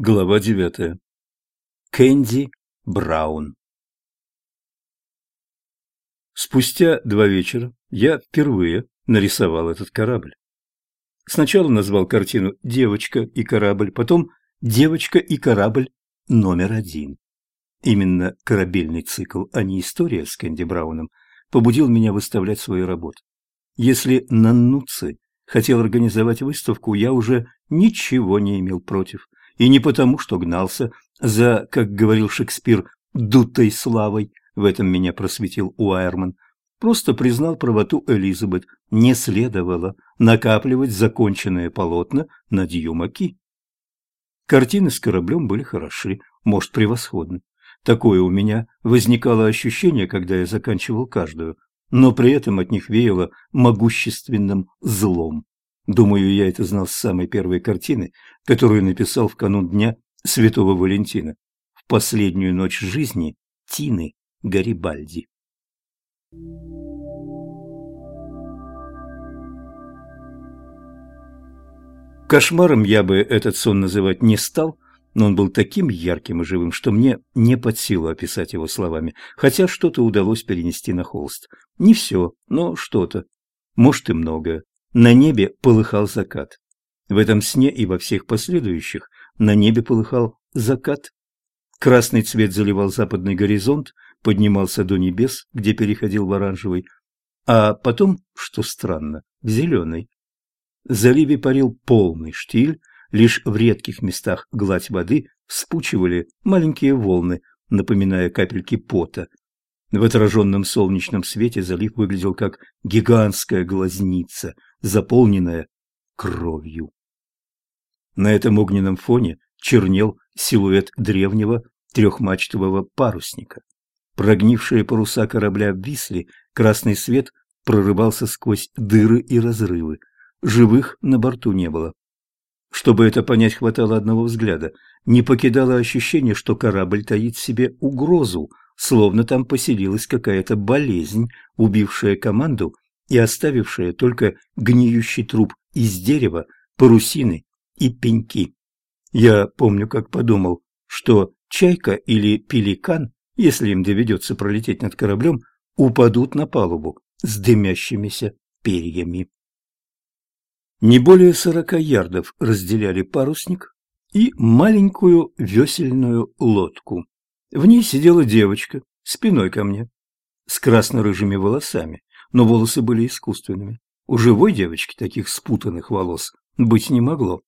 Глава девятая. Кэнди Браун. Спустя два вечера я впервые нарисовал этот корабль. Сначала назвал картину «Девочка и корабль», потом «Девочка и корабль номер один». Именно корабельный цикл, а не история с Кэнди Брауном, побудил меня выставлять свои работы. Если Наннуци хотел организовать выставку, я уже ничего не имел против – и не потому, что гнался за, как говорил Шекспир, дутой славой, в этом меня просветил Уайерман, просто признал правоту Элизабет, не следовало накапливать законченные полотна на Дьюмаки. Картины с кораблем были хороши, может, превосходны. Такое у меня возникало ощущение, когда я заканчивал каждую, но при этом от них веяло могущественным злом. Думаю, я это знал с самой первой картины, которую написал в канун Дня Святого Валентина, в последнюю ночь жизни Тины Гарибальди. Кошмаром я бы этот сон называть не стал, но он был таким ярким и живым, что мне не под силу описать его словами, хотя что-то удалось перенести на холст. Не все, но что-то. Может и многое. На небе полыхал закат. В этом сне и во всех последующих на небе полыхал закат. Красный цвет заливал западный горизонт, поднимался до небес, где переходил в оранжевый, а потом, что странно, в зеленый. В заливе парил полный штиль, лишь в редких местах гладь воды вспучивали маленькие волны, напоминая капельки пота. В отраженном солнечном свете залив выглядел как гигантская глазница – заполненная кровью. На этом огненном фоне чернел силуэт древнего трехмачтового парусника. Прогнившие паруса корабля обвисли, красный свет прорывался сквозь дыры и разрывы. Живых на борту не было. Чтобы это понять, хватало одного взгляда. Не покидало ощущение, что корабль таит в себе угрозу, словно там поселилась какая-то болезнь, убившая команду и оставившая только гниющий труп из дерева, парусины и пеньки. Я помню, как подумал, что чайка или пеликан, если им доведется пролететь над кораблем, упадут на палубу с дымящимися перьями. Не более сорока ярдов разделяли парусник и маленькую весельную лодку. В ней сидела девочка, спиной ко мне, с красно-рыжими волосами но волосы были искусственными. У живой девочки таких спутанных волос быть не могло.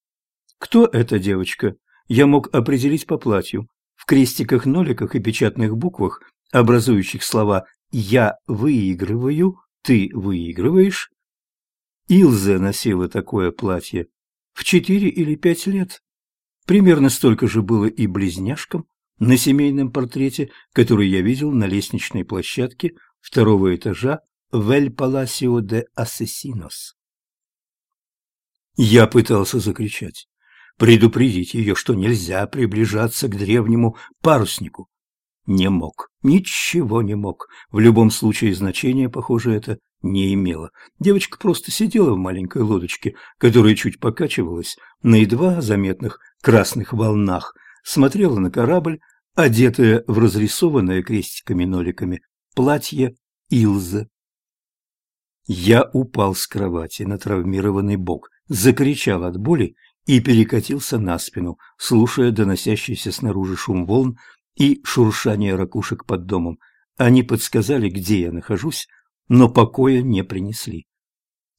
Кто эта девочка, я мог определить по платью. В крестиках-ноликах и печатных буквах, образующих слова «я выигрываю», «ты выигрываешь». Илзе носила такое платье в четыре или пять лет. Примерно столько же было и близняшкам на семейном портрете, который я видел на лестничной площадке второго этажа в Эль-Паласио де Ассесинос. Я пытался закричать, предупредить ее, что нельзя приближаться к древнему паруснику. Не мог, ничего не мог. В любом случае значения, похоже, это не имело. Девочка просто сидела в маленькой лодочке, которая чуть покачивалась на едва заметных красных волнах, смотрела на корабль, одетая в разрисованное крестиками-ноликами платье Илзы. Я упал с кровати на травмированный бок, закричал от боли и перекатился на спину, слушая доносящийся снаружи шум волн и шуршание ракушек под домом. Они подсказали, где я нахожусь, но покоя не принесли.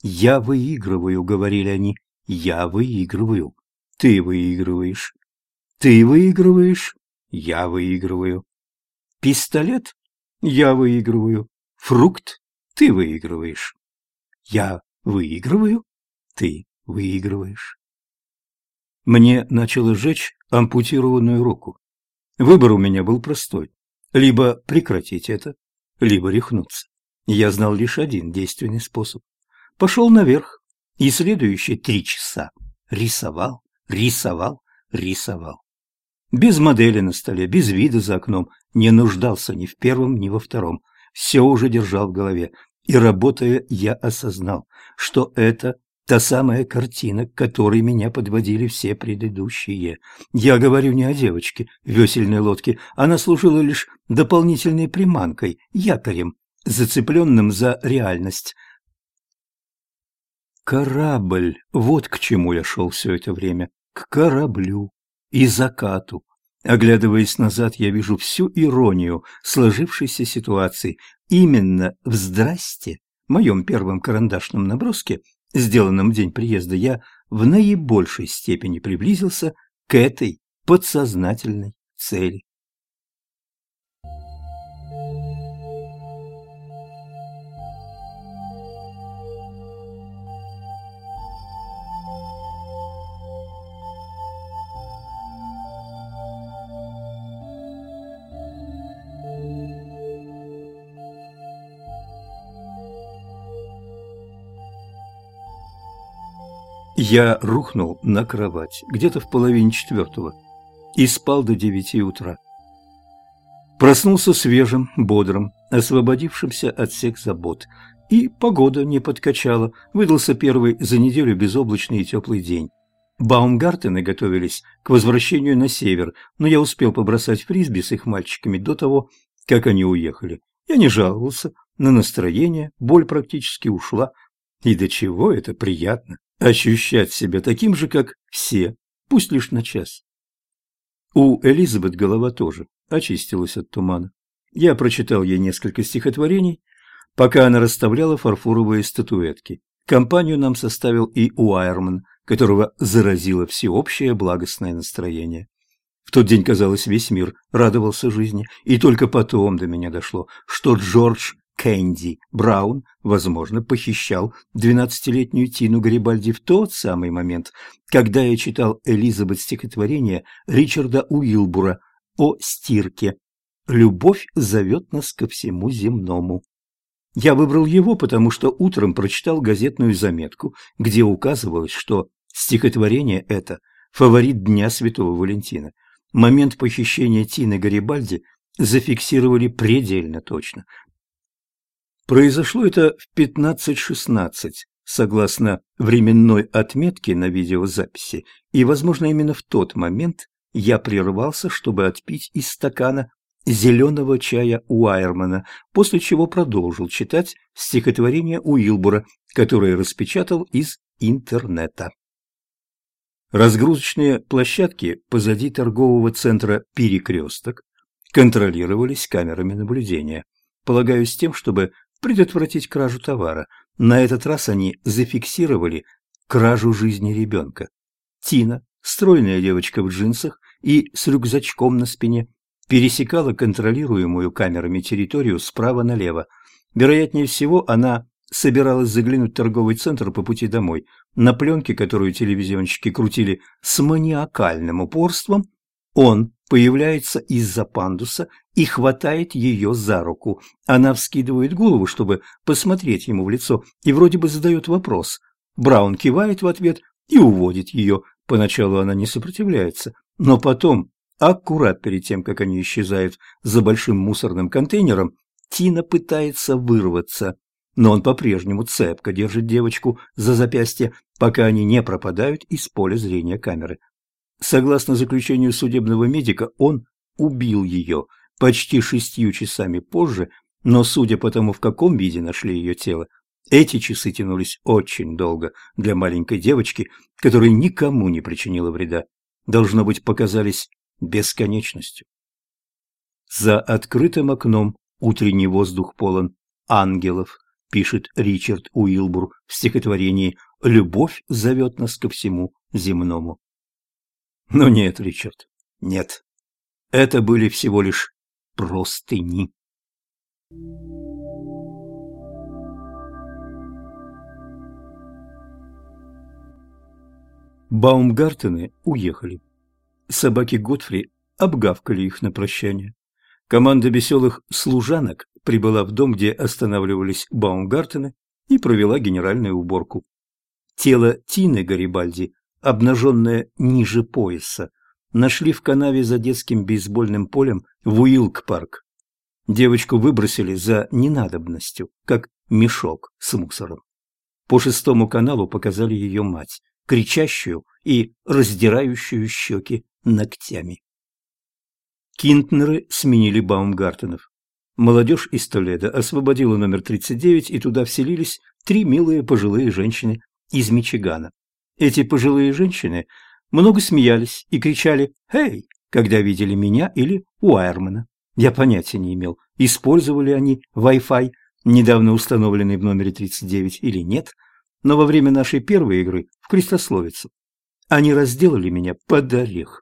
«Я выигрываю», — говорили они, — «я выигрываю». «Ты выигрываешь». «Ты выигрываешь». «Я выигрываю». «Пистолет?» «Я выигрываю». «Фрукт?» «Ты выигрываешь». Я выигрываю, ты выигрываешь. Мне начало жечь ампутированную руку. Выбор у меня был простой. Либо прекратить это, либо рехнуться. Я знал лишь один действенный способ. Пошел наверх и следующие три часа рисовал, рисовал, рисовал. Без модели на столе, без вида за окном, не нуждался ни в первом, ни во втором. Все уже держал в голове. И работая, я осознал, что это Та самая картина, к которой меня подводили все предыдущие. Я говорю не о девочке весельной лодке. Она служила лишь дополнительной приманкой, якорем, зацепленным за реальность. Корабль, вот к чему я шел все это время, к кораблю и закату. Оглядываясь назад, я вижу всю иронию сложившейся ситуации. Именно в «Здрасте», моем первом карандашном наброске, сделанном в день приезда, я в наибольшей степени приблизился к этой подсознательной цели. Я рухнул на кровать где-то в половине четвертого и спал до девяти утра. Проснулся свежим, бодрым, освободившимся от всех забот. И погода не подкачала, выдался первый за неделю безоблачный и теплый день. Баумгартены готовились к возвращению на север, но я успел побросать фрисби с их мальчиками до того, как они уехали. Я не жаловался на настроение, боль практически ушла. И до чего это приятно ощущать себя таким же, как все, пусть лишь на час. У Элизабет голова тоже очистилась от тумана. Я прочитал ей несколько стихотворений, пока она расставляла фарфоровые статуэтки. Компанию нам составил и Уайерман, которого заразило всеобщее благостное настроение. В тот день, казалось, весь мир радовался жизни, и только потом до меня дошло, что Джордж Кэнди Браун, возможно, похищал двенадцатилетнюю Тину Гарибальди в тот самый момент, когда я читал Элизабет стихотворение Ричарда Уилбура о стирке. «Любовь зовет нас ко всему земному». Я выбрал его, потому что утром прочитал газетную заметку, где указывалось, что стихотворение это – фаворит Дня Святого Валентина. Момент похищения Тины Гарибальди зафиксировали предельно точно. Произошло это в 15.16, согласно временной отметке на видеозаписи, и, возможно, именно в тот момент я прервался, чтобы отпить из стакана зеленого чая Уайермана, после чего продолжил читать стихотворение Уилбура, которое распечатал из интернета. Разгрузочные площадки позади торгового центра «Перекресток» контролировались камерами наблюдения, полагаю, с тем, чтобы предотвратить кражу товара. На этот раз они зафиксировали кражу жизни ребенка. Тина, стройная девочка в джинсах и с рюкзачком на спине, пересекала контролируемую камерами территорию справа налево. Вероятнее всего, она собиралась заглянуть в торговый центр по пути домой. На пленке, которую телевизионщики крутили с маниакальным упорством, он появляется из-за пандуса и хватает ее за руку. Она вскидывает голову, чтобы посмотреть ему в лицо, и вроде бы задает вопрос. Браун кивает в ответ и уводит ее. Поначалу она не сопротивляется, но потом, аккурат перед тем, как они исчезают за большим мусорным контейнером, Тина пытается вырваться, но он по-прежнему цепко держит девочку за запястье, пока они не пропадают из поля зрения камеры. Согласно заключению судебного медика, он убил ее почти шестью часами позже, но судя по тому, в каком виде нашли ее тело, эти часы тянулись очень долго для маленькой девочки, которая никому не причинила вреда. Должно быть, показались бесконечностью. За открытым окном утренний воздух полон ангелов, пишет Ричард Уилбур в стихотворении «Любовь зовет нас ко всему земному». Но нет, Ричард, нет. Это были всего лишь простыни. Баумгартены уехали. Собаки Готфри обгавкали их на прощание. Команда веселых служанок прибыла в дом, где останавливались Баумгартены, и провела генеральную уборку. Тело Тины Гарибальди обнаженная ниже пояса, нашли в канаве за детским бейсбольным полем в Уилк-парк. Девочку выбросили за ненадобностью, как мешок с мусором. По шестому каналу показали ее мать, кричащую и раздирающую щеки ногтями. Кинтнеры сменили Баумгартенов. Молодежь из Толедо освободила номер 39, и туда вселились три милые пожилые женщины из Мичигана. Эти пожилые женщины много смеялись и кричали «Эй!», когда видели меня или Уайермана. Я понятия не имел, использовали они Wi-Fi, недавно установленный в номере 39 или нет, но во время нашей первой игры в Крестословицу они разделали меня под орех.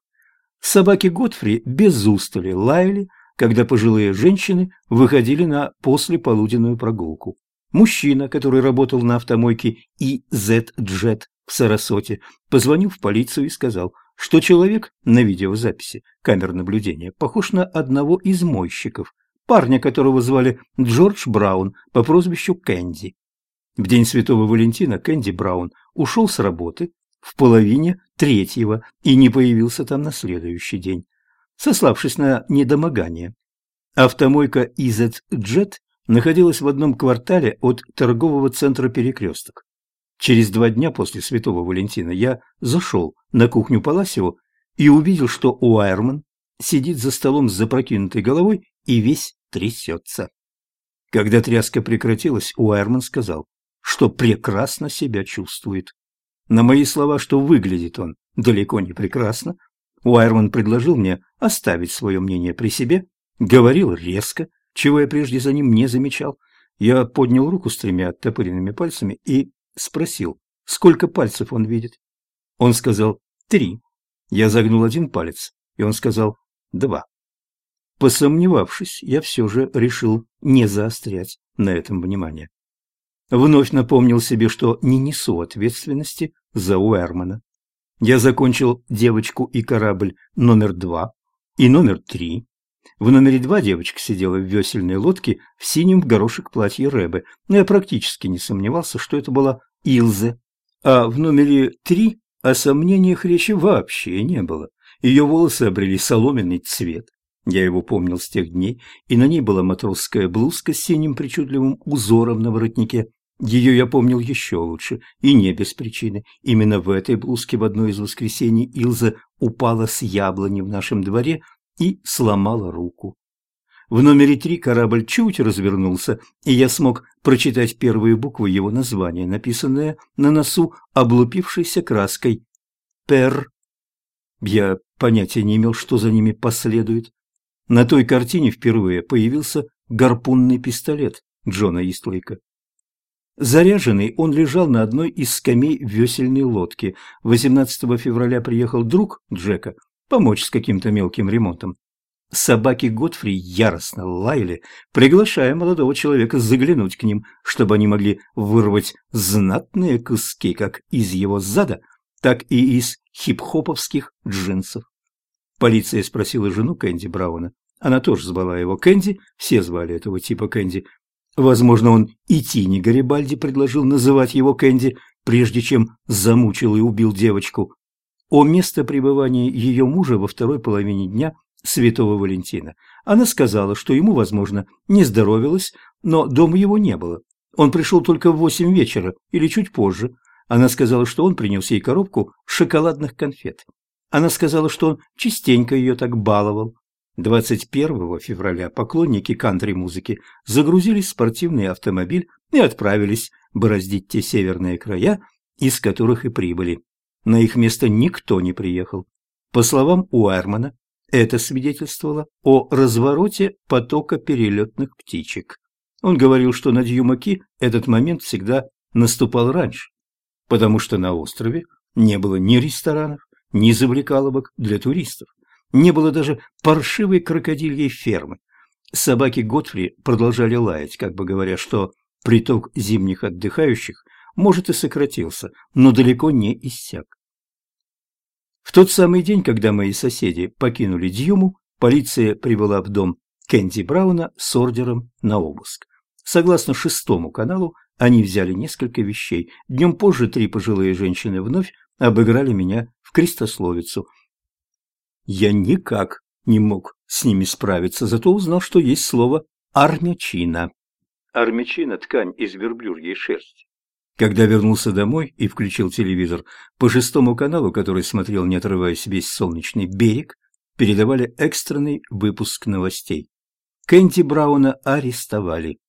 Собаки Готфри без устали лаяли, когда пожилые женщины выходили на послеполуденную прогулку. Мужчина, который работал на автомойке EZ-Jet в Сарасоте, позвонил в полицию и сказал, что человек на видеозаписи камер наблюдения похож на одного из мойщиков, парня, которого звали Джордж Браун по прозвищу Кэнди. В день Святого Валентина Кэнди Браун ушел с работы в половине третьего и не появился там на следующий день, сославшись на недомогание. Автомойка EasyJet находилась в одном квартале от торгового центра «Перекресток». Через два дня после Святого Валентина я зашел на кухню Паласио и увидел, что Уайерман сидит за столом с запрокинутой головой и весь трясется. Когда тряска прекратилась, Уайерман сказал, что прекрасно себя чувствует. На мои слова, что выглядит он далеко не прекрасно, Уайерман предложил мне оставить свое мнение при себе, говорил резко, чего я прежде за ним не замечал. Я поднял руку с тремя оттопыренными пальцами и спросил, сколько пальцев он видит. Он сказал «три». Я загнул один палец, и он сказал «два». Посомневавшись, я все же решил не заострять на этом внимание. Вновь напомнил себе, что не несу ответственности за Уэрмана. Я закончил «Девочку и корабль» номер два и номер три. В номере два девочка сидела в весельной лодке в синем горошек платье Рэбе, но я практически не сомневался, что это была Илзе. А в номере три о сомнениях речи вообще не было. Ее волосы обрели соломенный цвет. Я его помнил с тех дней, и на ней была матросская блузка с синим причудливым узором на воротнике, ее я помнил еще лучше, и не без причины. Именно в этой блузке в одно из воскресений Илза упала с яблони в нашем дворе и сломала руку. В номере три корабль чуть развернулся, и я смог прочитать первые буквы его названия, написанное на носу облупившейся краской «Пер». Я понятия не имел, что за ними последует. На той картине впервые появился гарпунный пистолет Джона Истлейка. Заряженный, он лежал на одной из скамей весельной лодки. 18 февраля приехал друг Джека помочь с каким-то мелким ремонтом. Собаки Готфри яростно лаяли, приглашая молодого человека заглянуть к ним, чтобы они могли вырвать знатные куски как из его зада, так и из хип-хоповских джинсов. Полиция спросила жену Кэнди Брауна. Она тоже звала его Кэнди, все звали этого типа Кэнди, Возможно, он и Тини Гарибальди предложил называть его Кэнди, прежде чем замучил и убил девочку. О место пребывания ее мужа во второй половине дня Святого Валентина. Она сказала, что ему, возможно, не здоровилось, но дома его не было. Он пришел только в восемь вечера или чуть позже. Она сказала, что он принес ей коробку шоколадных конфет. Она сказала, что он частенько ее так баловал. 21 февраля поклонники кантри-музыки загрузились в спортивный автомобиль и отправились бороздить те северные края, из которых и прибыли. На их место никто не приехал. По словам Уэрмана, это свидетельствовало о развороте потока перелетных птичек. Он говорил, что на Дьюмаки этот момент всегда наступал раньше, потому что на острове не было ни ресторанов, ни завлекаловок для туристов. Не было даже паршивой крокодильей фермы. Собаки Готфри продолжали лаять, как бы говоря, что приток зимних отдыхающих, может, и сократился, но далеко не иссяк. В тот самый день, когда мои соседи покинули Дьюму, полиция прибыла в дом Кэнди Брауна с ордером на обыск. Согласно шестому каналу, они взяли несколько вещей. Днем позже три пожилые женщины вновь обыграли меня в крестословицу – я никак не мог с ними справиться, зато узнал, что есть слово «армячина». Армячина – ткань из верблюжьей шерсти. Когда вернулся домой и включил телевизор, по шестому каналу, который смотрел, не отрываясь весь солнечный берег, передавали экстренный выпуск новостей. Кэнди Брауна арестовали.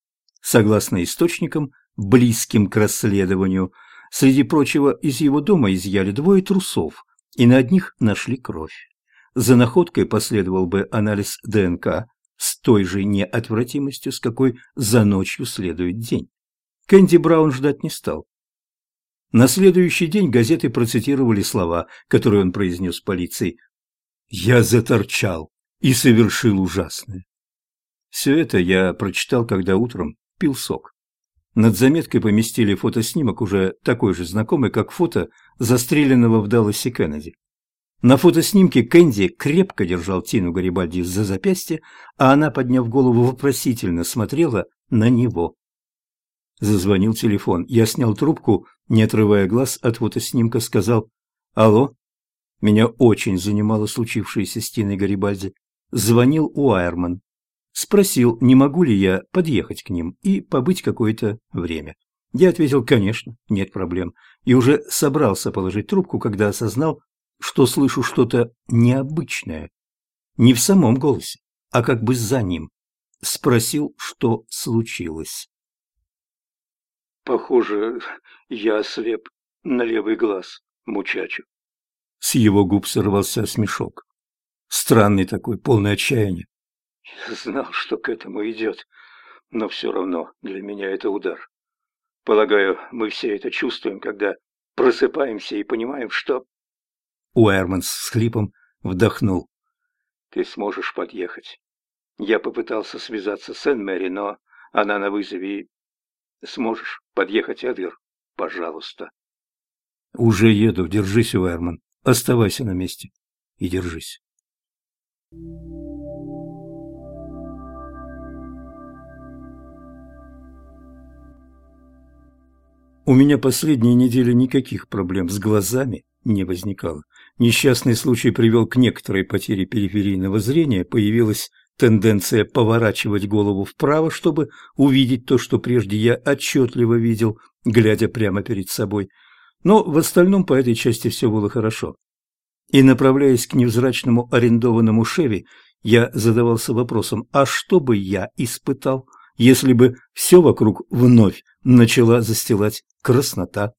Согласно источникам, близким к расследованию, среди прочего из его дома изъяли двое трусов, и на одних нашли кровь. За находкой последовал бы анализ ДНК с той же неотвратимостью, с какой за ночью следует день. Кэнди Браун ждать не стал. На следующий день газеты процитировали слова, которые он произнес полиции. «Я заторчал и совершил ужасное». Все это я прочитал, когда утром пил сок. Над заметкой поместили фотоснимок, уже такой же знакомый, как фото застреленного в Далласе Кеннеди. На фотоснимке Кэнди крепко держал Тину Гарибальди за запястье, а она, подняв голову, вопросительно смотрела на него. Зазвонил телефон. Я снял трубку, не отрывая глаз от фотоснимка, сказал «Алло?» Меня очень занимало случившееся с Тиной Гарибальди. Звонил Уайерман. Спросил, не могу ли я подъехать к ним и побыть какое-то время. Я ответил «Конечно, нет проблем» и уже собрался положить трубку, когда осознал, что слышу что-то необычное. Не в самом голосе, а как бы за ним. Спросил, что случилось. Похоже, я ослеп на левый глаз, мучачу. С его губ сорвался смешок. Странный такой, полный отчаяния. Я знал, что к этому идет, но все равно для меня это удар. Полагаю, мы все это чувствуем, когда просыпаемся и понимаем, что... Уэрман с хлипом вдохнул. Ты сможешь подъехать. Я попытался связаться с Энн-Мэри, но она на вызове Сможешь подъехать, Эдгар? Пожалуйста. Уже еду. Держись, Уэрман. Оставайся на месте. И держись. У меня последние недели никаких проблем с глазами не возникало. Несчастный случай привел к некоторой потере периферийного зрения, появилась тенденция поворачивать голову вправо, чтобы увидеть то, что прежде я отчетливо видел, глядя прямо перед собой. Но в остальном по этой части все было хорошо. И, направляясь к невзрачному арендованному Шеви, я задавался вопросом, а что бы я испытал, если бы все вокруг вновь начала застилать краснота?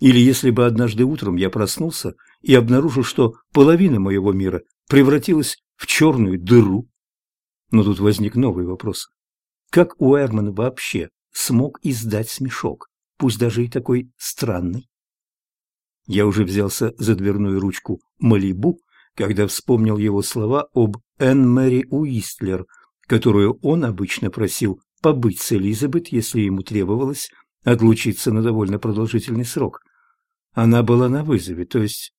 Или если бы однажды утром я проснулся и обнаружил, что половина моего мира превратилась в черную дыру? Но тут возник новый вопрос. Как Уэрман вообще смог издать смешок, пусть даже и такой странный? Я уже взялся за дверную ручку Малибу, когда вспомнил его слова об Энн Мэри Уистлер, которую он обычно просил побыть с Элизабет, если ему требовалось отлучиться на довольно продолжительный срок. Она была на вызове, то есть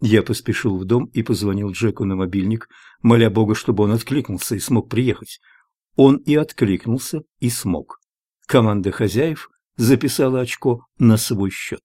я поспешил в дом и позвонил Джеку на мобильник, моля Бога, чтобы он откликнулся и смог приехать. Он и откликнулся, и смог. Команда хозяев записала очко на свой счет.